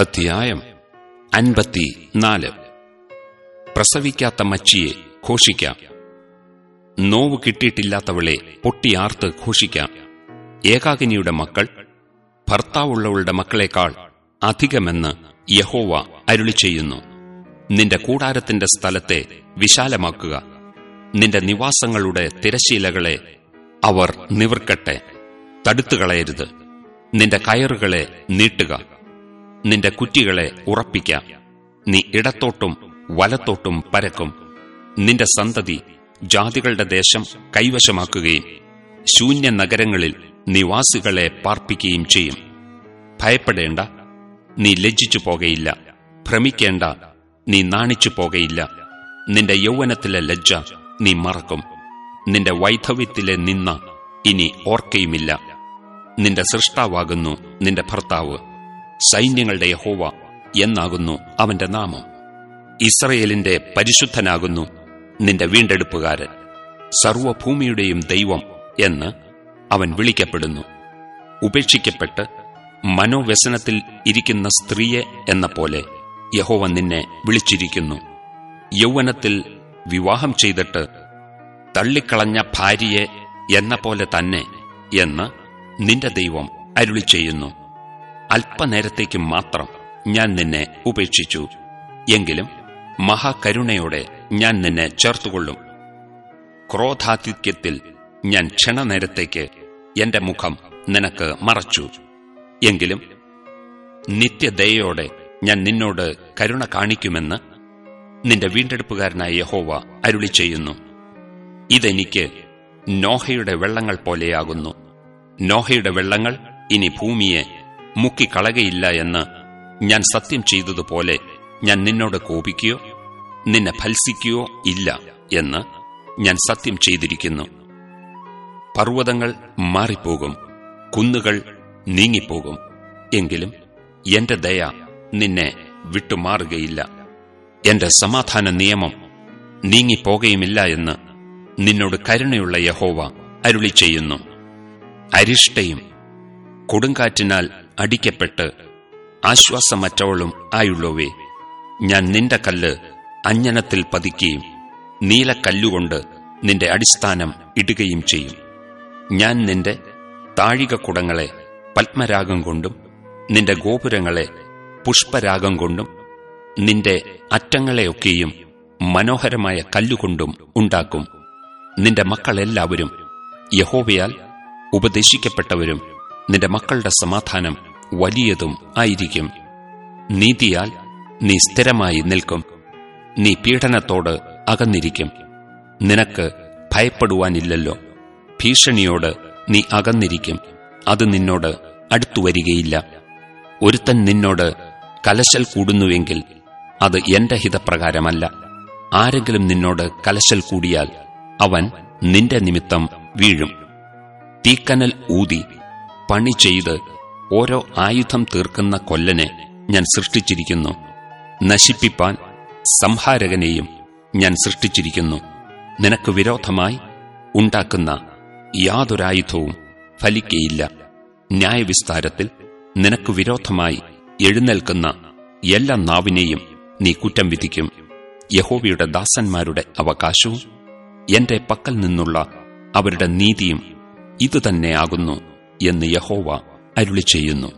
അധ്യായം അൻപത്തി നാല് പ്രസവിക്കാത്ത മച്ചിയെ ഘോഷിക്കാം. നോവ് കിട്ടിയിട്ടില്ലാത്തവളെ പൊട്ടിയാർത്ത് ഘോഷിക്കാം. ഏകാകിനിയുടെ മക്കൾ ഭർത്താവുള്ളവളുടെ മക്കളെക്കാൾ അധികമെന്ന് യഹോവ അരുളി ചെയ്യുന്നു. നിന്റെ കൂടാരത്തിന്റെ സ്ഥലത്തെ വിശാലമാക്കുക. നിന്റെ നിവാസങ്ങളുടെ തിരശീലകളെ അവർ നിവർക്കട്ടെ. തടുത്തുകളയരുത്. നിന്റെ കയറുകളെ നീട്ടുക. നിന്റെ കുറ്റികളെ ഉറപ്പിക്കാം. നീ ഇടത്തോട്ടും വലത്തോട്ടും പരക്കും. നിന്റെ സന്തതി ജാതികളുടെ ദേശം കൈവശമാക്കുകയും ശൂന്യ നഗരങ്ങളിൽ നിവാസികളെ പാർപ്പിക്കുകയും ചെയ്യും. ഭയപ്പെടേണ്ട നീ ലജ്ജിച്ചു പോകയില്ല. ഭ്രമിക്കേണ്ട നീ നാണിച്ചു പോകയില്ല. നിന്റെ യൗവനത്തിലെ ലജ്ജ നീ മറക്കും. നിന്റെ വൈധവ്യത്തിലെ നിന്ന ഇനി ഓർക്കയുമില്ല. നിന്റെ സൃഷ്ടാവാകുന്നു നിന്റെ ഭർത്താവ്. സൈന്യങ്ങളുടെ യഹോവ എന്നാകുന്നു അവന്റെ നാമം. ഇസ്രയേലിന്റെ പരിശുദ്ധനാകുന്നു നിന്റെ വീണ്ടെടുപ്പുകാരൻ. സർവഭൂമിയുടെയും ദൈവം എന്ന് അവൻ വിളിക്കപ്പെടുന്നു. ഉപേക്ഷിക്കപ്പെട്ട് മനോവ്യസനത്തിൽ ഇരിക്കുന്ന സ്ത്രീയെ എന്ന പോലെ യഹോവ നിന്നെ വിളിച്ചിരിക്കുന്നു. യൗവനത്തിൽ വിവാഹം ചെയ്തിട്ട് തള്ളിക്കളഞ്ഞ ഭാര്യയെ എന്ന പോലെ തന്നെ എന്ന് നിന്റെ ദൈവം അരുളി ചെയ്യുന്നു അല്പനേരത്തേക്ക് മാത്രം ഞാൻ നിന്നെ ഉപേക്ഷിച്ചു. എങ്കിലും മഹാകരുണയോടെ ഞാൻ നിന്നെ ചേർത്തുകൊള്ളും. ക്രോധാതിഥ്യത്തിൽ ഞാൻ ക്ഷണനേരത്തേക്ക് എന്റെ മുഖം നിനക്ക് മറച്ചു. എങ്കിലും നിത്യദയോടെ ഞാൻ നിന്നോട് കരുണ കാണിക്കുമെന്ന് നിന്റെ വീണ്ടെടുപ്പുകാരനായ യഹോവ അരുളി ചെയ്യുന്നു. ഇതെനിക്ക് നോഹയുടെ വെള്ളങ്ങൾ പോലെയാകുന്നു. നോഹയുടെ വെള്ളങ്ങൾ ഇനി ഭൂമിയെ മുക്കിക്കളകയില്ല എന്ന് ഞാൻ സത്യം ചെയ്തതുപോലെ ഞാൻ നിന്നോട് കോപിക്കുകയോ നിന്നെ ഫൽസിക്കുകയോ ഇല്ല എന്ന് ഞാൻ സത്യം ചെയ്തിരിക്കുന്നു. പർവതങ്ങൾ മാറിപ്പോകും കുന്നുകൾ നീങ്ങിപ്പോകും എങ്കിലും എന്റെ ദയ നിന്നെ വിട്ടുമാറുകയില്ല. എന്റെ സമാധാന നിയമം നീങ്ങിപ്പോകയുമില്ല എന്ന് നിന്നോട് കരുണയുള്ള യഹോവ അരുളി ചെയ്യുന്നു അരിഷ്ടയും കൊടുങ്കാറ്റിനാൽ അടിക്കപ്പെട്ട് ആശ്വാസമറ്റവളും ആയുള്ളവേ ഞാൻ നിന്റെ കല്ല് അഞ്ഞനത്തിൽ പതിക്കുകയും നീലക്കല്ലുകൊണ്ട് നിന്റെ അടിസ്ഥാനം ഇടുകയും ചെയ്യും. ഞാൻ നിന്റെ താഴിക കുടങ്ങളെ പത്മരാഗം കൊണ്ടും നിന്റെ ഗോപുരങ്ങളെ പുഷ്പരാഗം കൊണ്ടും നിന്റെ അറ്റങ്ങളെയൊക്കെയും മനോഹരമായ കല്ലുകൊണ്ടും ഉണ്ടാക്കും. നിന്റെ മക്കളെല്ലാവരും യഹോവയാൽ ഉപദേശിക്കപ്പെട്ടവരും നിന്റെ മക്കളുടെ സമാധാനം വലിയതും ആയിരിക്കും. നീതിയാൽ നീ സ്ഥിരമായി നിൽക്കും. നീ പീഡനത്തോട് അകന്നിരിക്കും. നിനക്ക് ഭയപ്പെടുവാനില്ലല്ലോ. ഭീഷണിയോട് നീ അകന്നിരിക്കും. അത് നിന്നോട് അടുത്തുവരികയില്ല ഒരുത്തൻ നിന്നോട് കലശൽ കൂടുന്നുവെങ്കിൽ അത് എന്റെ ഹിതപ്രകാരമല്ല. ആരെങ്കിലും നിന്നോട് കലശൽ കൂടിയാൽ അവൻ നിന്റെ നിമിത്തം വീഴും. തീക്കനൽ ഊതി പണി ചെയ്ത് ഓരോ ആയുധം തീർക്കുന്ന കൊല്ലനെ ഞാൻ സൃഷ്ടിച്ചിരിക്കുന്നു. നശിപ്പിപ്പാൻ സംഹാരകനെയും ഞാൻ സൃഷ്ടിച്ചിരിക്കുന്നു. നിനക്ക് വിരോധമായി ഉണ്ടാക്കുന്ന യാതൊരായുധവും ഫലിക്കയില്ല. ന്യായവിസ്താരത്തിൽ നിനക്ക് വിരോധമായി എഴുന്നേൽക്കുന്ന എല്ലാ നാവിനെയും നീ കുറ്റം വിധിക്കും. യഹോവയുടെ ദാസന്മാരുടെ അവകാശവും എന്റെ പക്കൽ നിന്നുള്ള അവരുടെ നീതിയും ഇതുതന്നെയാകുന്നു എന്ന് യഹോവ അരുളി ചെയ്യുന്നു